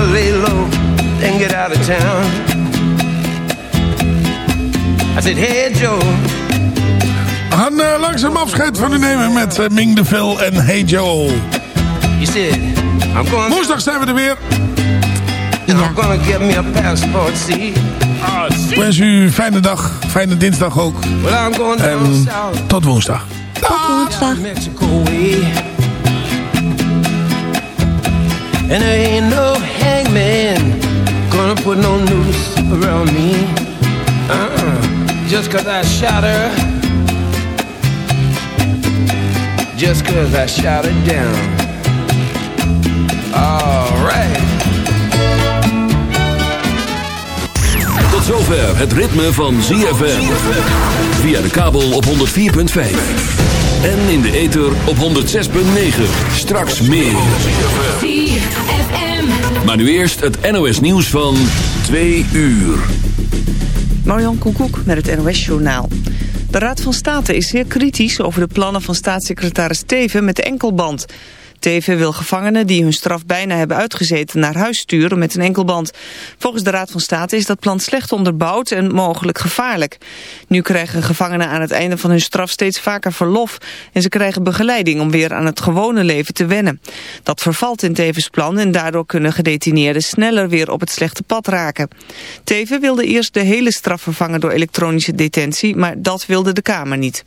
better lay low and get out of town. I said, hey Joe. We gaan uh, langzaam afscheid van u nemen met uh, Ming de Vil en Hey Joe. You said, I'm going Woensdag zijn we er weer. I'm gonna get me a passport, see. Ik wens u een fijne dag, fijne dinsdag ook. Well, I'm going down En south. tot woensdag. Tot woensdag. Mexico way. And there ain't no hangman gonna put no noose around me. Uh-uh. Just cause I shot her. Just cause I shot her down. Alright. Tot zover het ritme van ZFM. Via de kabel op 104.5. En in de ether op 106.9. Straks meer. Maar nu eerst het NOS nieuws van 2 uur. Marjan Koekoek met het NOS-journaal. De Raad van State is zeer kritisch over de plannen van staatssecretaris Teven met de enkelband. Teven wil gevangenen die hun straf bijna hebben uitgezeten naar huis sturen met een enkelband. Volgens de Raad van State is dat plan slecht onderbouwd en mogelijk gevaarlijk. Nu krijgen gevangenen aan het einde van hun straf steeds vaker verlof en ze krijgen begeleiding om weer aan het gewone leven te wennen. Dat vervalt in Tevens plan en daardoor kunnen gedetineerden sneller weer op het slechte pad raken. Teven wilde eerst de hele straf vervangen door elektronische detentie, maar dat wilde de Kamer niet.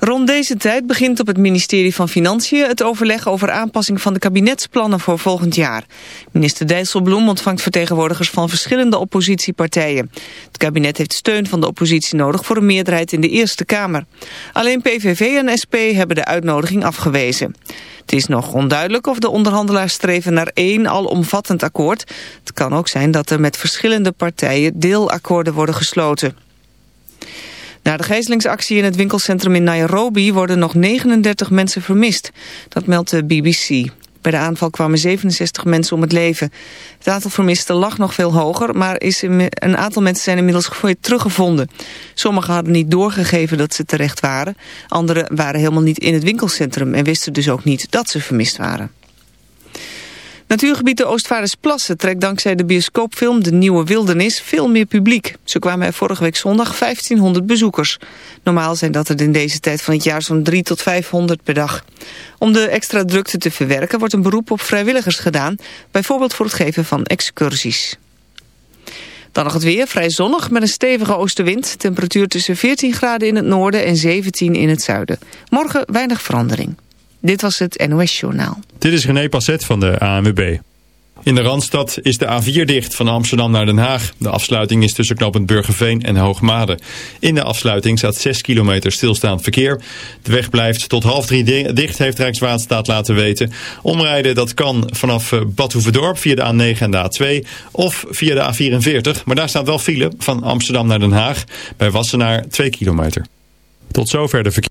Rond deze tijd begint op het ministerie van Financiën het overleg over aanpassing van de kabinetsplannen voor volgend jaar. Minister Dijsselbloem ontvangt vertegenwoordigers van verschillende oppositiepartijen. Het kabinet heeft steun van de oppositie nodig voor een meerderheid in de Eerste Kamer. Alleen PVV en SP hebben de uitnodiging afgewezen. Het is nog onduidelijk of de onderhandelaars streven naar één alomvattend akkoord. Het kan ook zijn dat er met verschillende partijen deelakkoorden worden gesloten. Na de gijzelingsactie in het winkelcentrum in Nairobi worden nog 39 mensen vermist. Dat meldt de BBC. Bij de aanval kwamen 67 mensen om het leven. Het aantal vermisten lag nog veel hoger, maar is een aantal mensen zijn inmiddels teruggevonden. Sommigen hadden niet doorgegeven dat ze terecht waren. Anderen waren helemaal niet in het winkelcentrum en wisten dus ook niet dat ze vermist waren. Natuurgebied de Oostvaardersplassen trekt dankzij de bioscoopfilm De Nieuwe Wildernis veel meer publiek. Zo kwamen er vorige week zondag 1500 bezoekers. Normaal zijn dat er in deze tijd van het jaar zo'n 3 tot 500 per dag. Om de extra drukte te verwerken wordt een beroep op vrijwilligers gedaan. Bijvoorbeeld voor het geven van excursies. Dan nog het weer, vrij zonnig met een stevige oostenwind. Temperatuur tussen 14 graden in het noorden en 17 in het zuiden. Morgen weinig verandering. Dit was het NOS Journaal. Dit is René Passet van de ANWB. In de Randstad is de A4 dicht van Amsterdam naar Den Haag. De afsluiting is tussen knooppunt Burgerveen en Hoogmade. In de afsluiting staat 6 kilometer stilstaand verkeer. De weg blijft tot half drie dicht, heeft Rijkswaterstaat laten weten. Omrijden dat kan vanaf Badhoevedorp via de A9 en de A2 of via de A44. Maar daar staat wel file van Amsterdam naar Den Haag. Bij Wassenaar 2 kilometer. Tot zover de verkeer.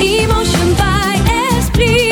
Emotion by Esprit.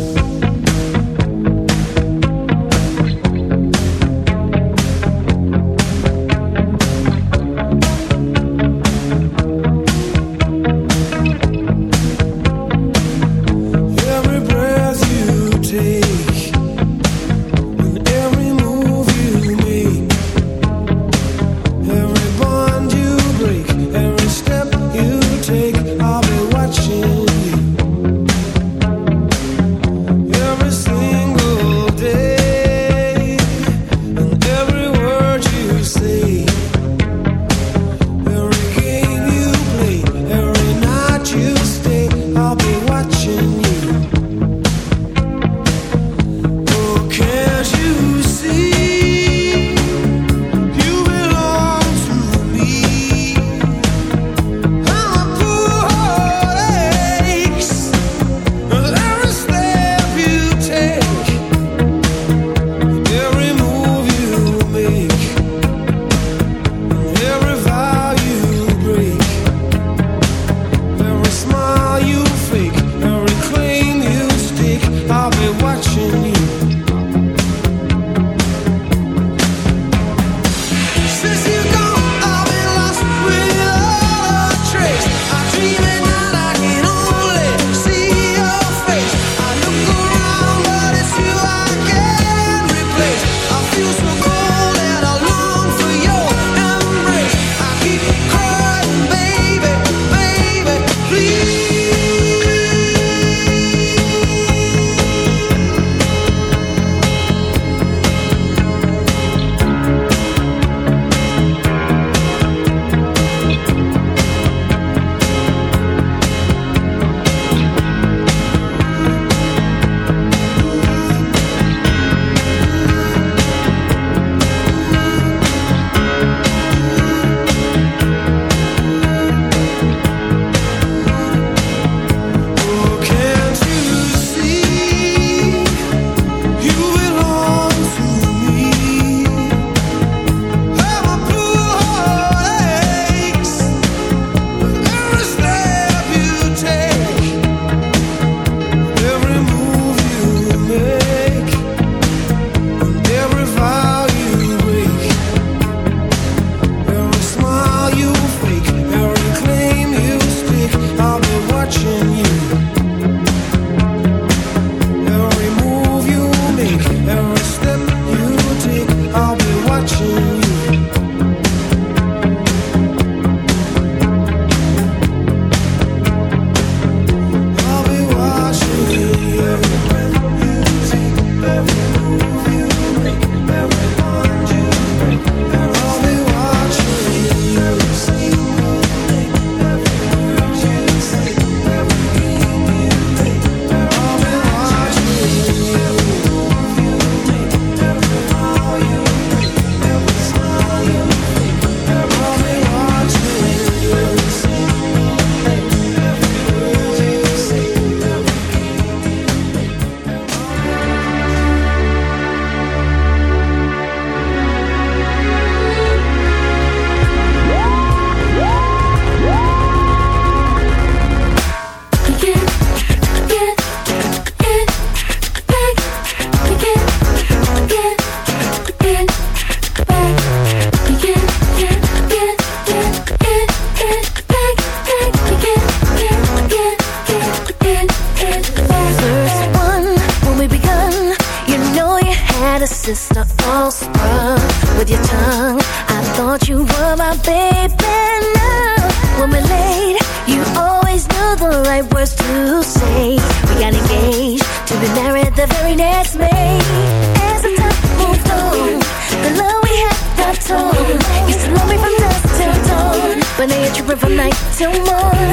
No more.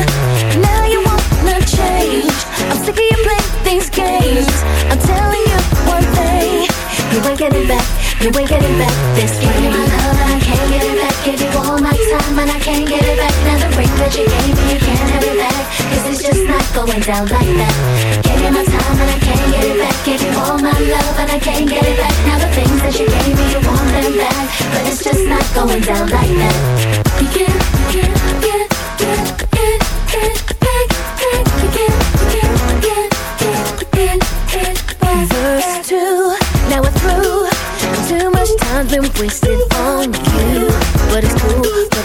Now you wanna change. I'm sick of you playing these games. I'm telling you one thing. You ain't getting back. You ain't getting back this game. my love and I can't get it back. Give you all my time and I can't get it back. Now the ring that you gave me, you can't have it back. Cause it's just not going down like that. Give you my time and I can't get it back. Give you all my love and I can't get it back. Now the things that you gave me, you want them back. But it's just not going down like that. You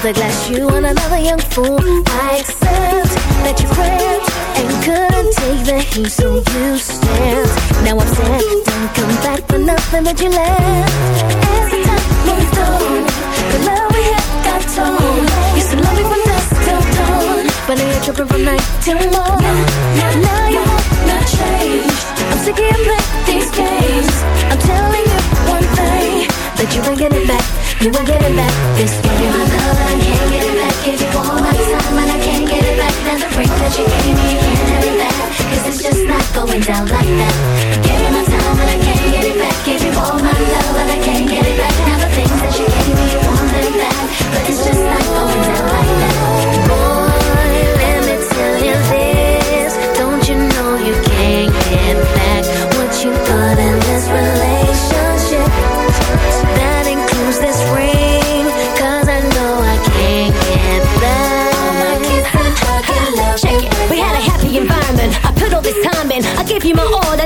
the glass you on another young fool. I accept that you crept and couldn't take the heat, so you stepped. Now I'm sad, don't come back for nothing that you left. As the time moved on, the love we had got torn. Used to love me from dusk till dawn, but now you're tripping from night till morn. Now you have not changed. I'm sick of your play these games. I'm telling you one thing that you ain't getting back. You ain't getting back this. Give you my love I can't get it back. Give you all my time and I can't get it back. Now the that you gave me, you. Cause it's just not going down like that. Give you my time and I can't get it back. Give you all my love and I can't get it back. Now the things that you gave me, you want them back. But it's just not going down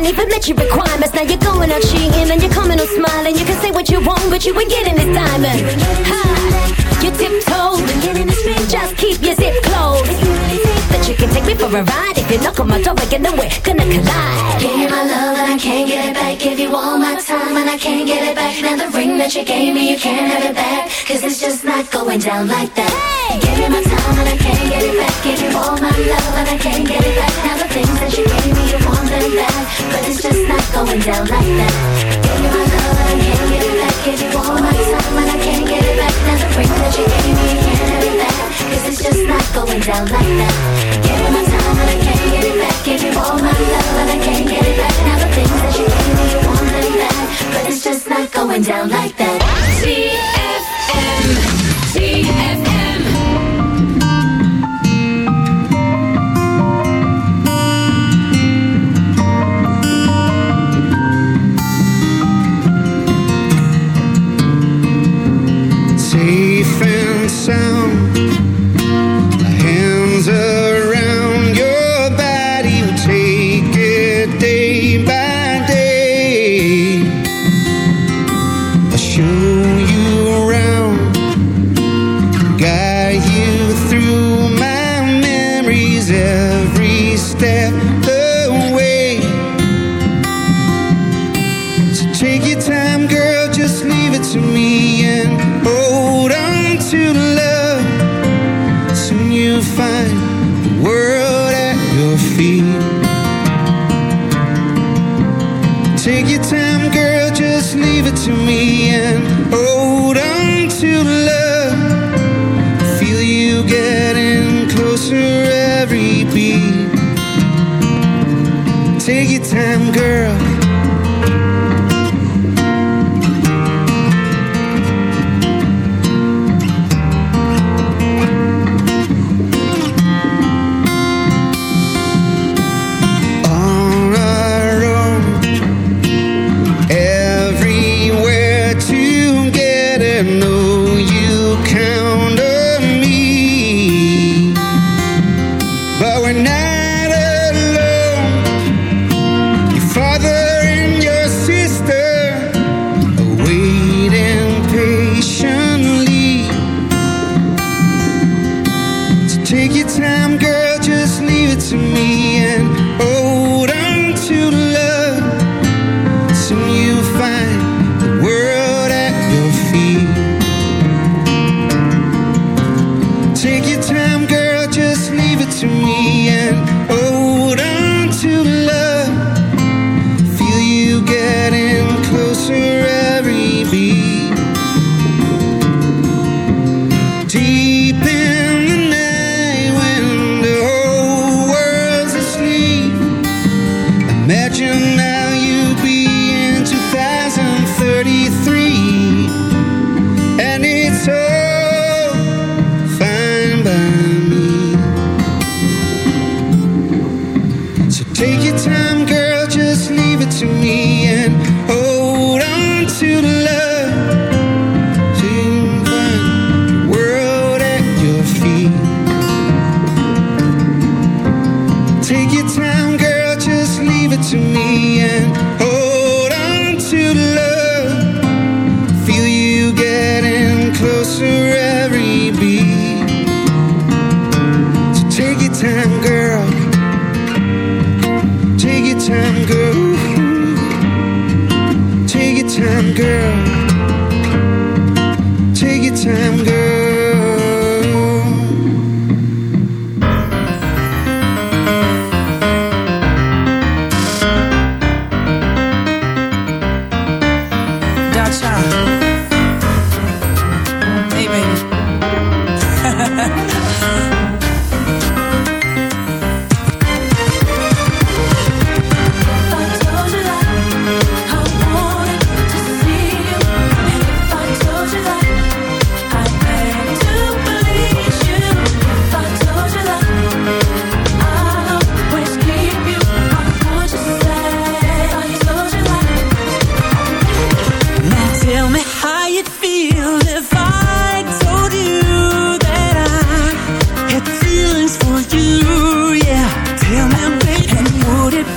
even met your requirements. Now you're going out cheating and you're coming on smiling. You can say what you want, but you ain't getting this diamond. Ha! You tiptoed me for a ride, if you knock on my door again, then we're gonna collide. Give you my love and I can't get it back. Give you all my time and I can't get it back. Now the ring that you gave me, you can't have it back. Cause it's just not going down like that. Give you my time and I can't get it back. Give you all my love and I can't get it back. Now the things that you gave me, you want them back. But it's just not going down like that. Give you my love and I can't get it back. Give you all my time and I can't get it back. Now the ring that you gave me, you can't have it back. Cause it's just not going down like that. Going down like that. ZFM. It day by day. I'll show you around. Guide you through my memories every step the way. So take your time, girl, just leave it to me and hold on to love. Soon you'll find the world at your feet. Deep 노래를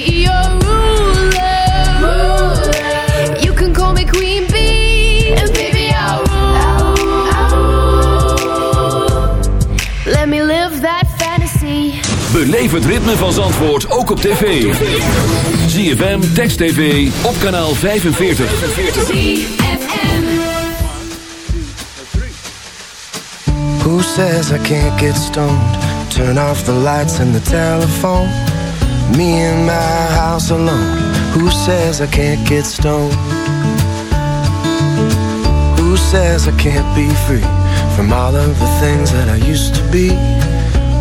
Beleef het ritme van Zandvoort ook op tv. ZFM, Text TV, op kanaal 45. Who says I can't get stoned? Turn off the lights and the telephone. Me in my house alone. Who says I can't get stoned? Who says I can't be free from all of the things that I used to be?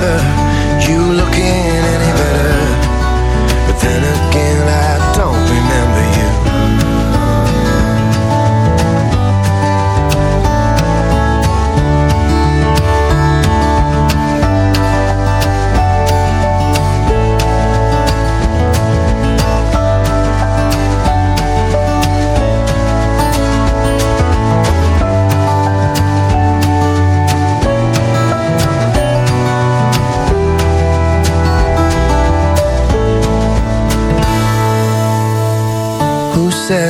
Don't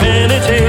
Infinity.